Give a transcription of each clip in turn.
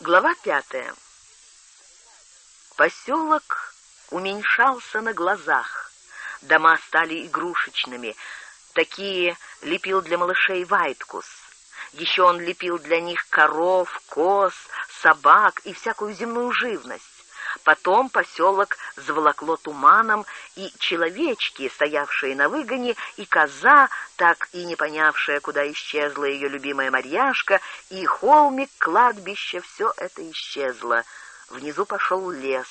Глава пятая. Поселок уменьшался на глазах. Дома стали игрушечными. Такие лепил для малышей Вайткус. Еще он лепил для них коров, коз, собак и всякую земную живность. Потом поселок заволокло туманом, и человечки, стоявшие на выгоне, и коза, так и не понявшая, куда исчезла ее любимая Марьяшка, и холмик, кладбище, все это исчезло. Внизу пошел лес,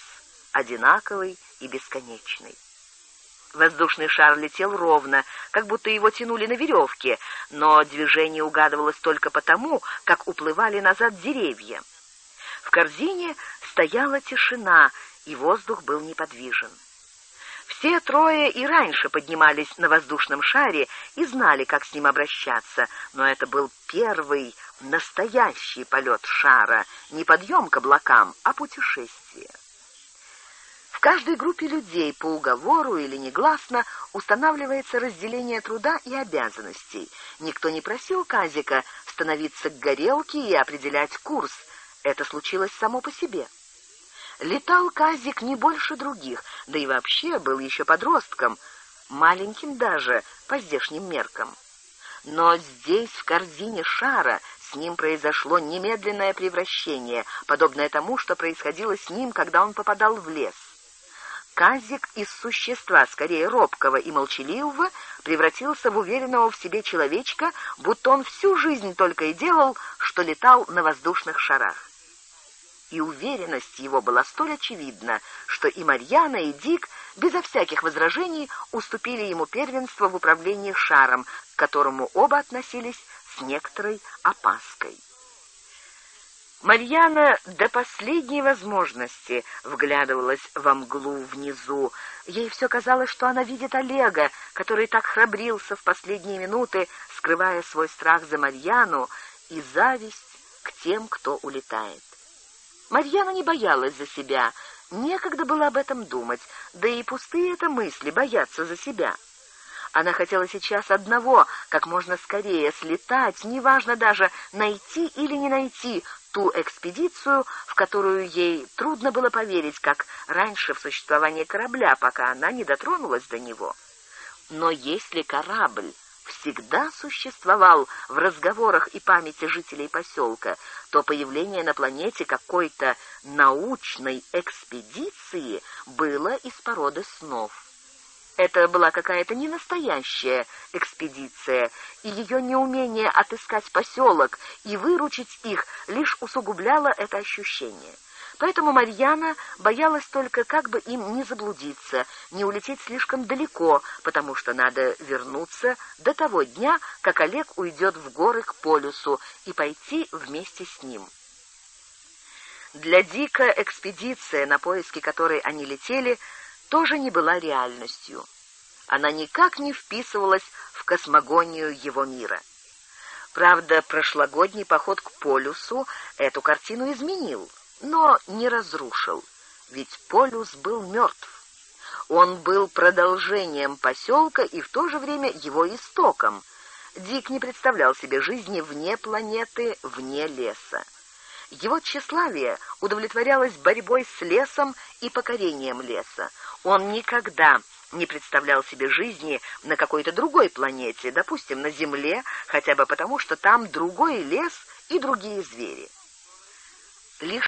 одинаковый и бесконечный. Воздушный шар летел ровно, как будто его тянули на веревке, но движение угадывалось только потому, как уплывали назад деревья. В корзине стояла тишина, и воздух был неподвижен. Все трое и раньше поднимались на воздушном шаре и знали, как с ним обращаться, но это был первый настоящий полет шара, не подъем к облакам, а путешествие. В каждой группе людей по уговору или негласно устанавливается разделение труда и обязанностей. Никто не просил Казика становиться к горелке и определять курс, это случилось само по себе. Летал Казик не больше других, да и вообще был еще подростком, маленьким даже по здешним меркам. Но здесь, в корзине шара, с ним произошло немедленное превращение, подобное тому, что происходило с ним, когда он попадал в лес. Казик из существа, скорее робкого и молчаливого, превратился в уверенного в себе человечка, будто он всю жизнь только и делал, что летал на воздушных шарах и уверенность его была столь очевидна, что и Марьяна, и Дик безо всяких возражений уступили ему первенство в управлении шаром, к которому оба относились с некоторой опаской. Марьяна до последней возможности вглядывалась во мглу внизу. Ей все казалось, что она видит Олега, который так храбрился в последние минуты, скрывая свой страх за Марьяну и зависть к тем, кто улетает. Марьяна не боялась за себя, некогда было об этом думать, да и пустые это мысли, бояться за себя. Она хотела сейчас одного, как можно скорее слетать, неважно даже найти или не найти ту экспедицию, в которую ей трудно было поверить, как раньше в существование корабля, пока она не дотронулась до него. Но если корабль всегда существовал в разговорах и памяти жителей поселка, то появление на планете какой-то научной экспедиции было из породы снов. Это была какая-то ненастоящая экспедиция, и ее неумение отыскать поселок и выручить их лишь усугубляло это ощущение. Поэтому Марьяна боялась только, как бы им не заблудиться, не улететь слишком далеко, потому что надо вернуться до того дня, как Олег уйдет в горы к полюсу, и пойти вместе с ним. Для Дика экспедиция, на поиски которой они летели, тоже не была реальностью. Она никак не вписывалась в космогонию его мира. Правда, прошлогодний поход к полюсу эту картину изменил — но не разрушил, ведь полюс был мертв. Он был продолжением поселка и в то же время его истоком. Дик не представлял себе жизни вне планеты, вне леса. Его тщеславие удовлетворялось борьбой с лесом и покорением леса. Он никогда не представлял себе жизни на какой-то другой планете, допустим, на Земле, хотя бы потому, что там другой лес и другие звери. Лишь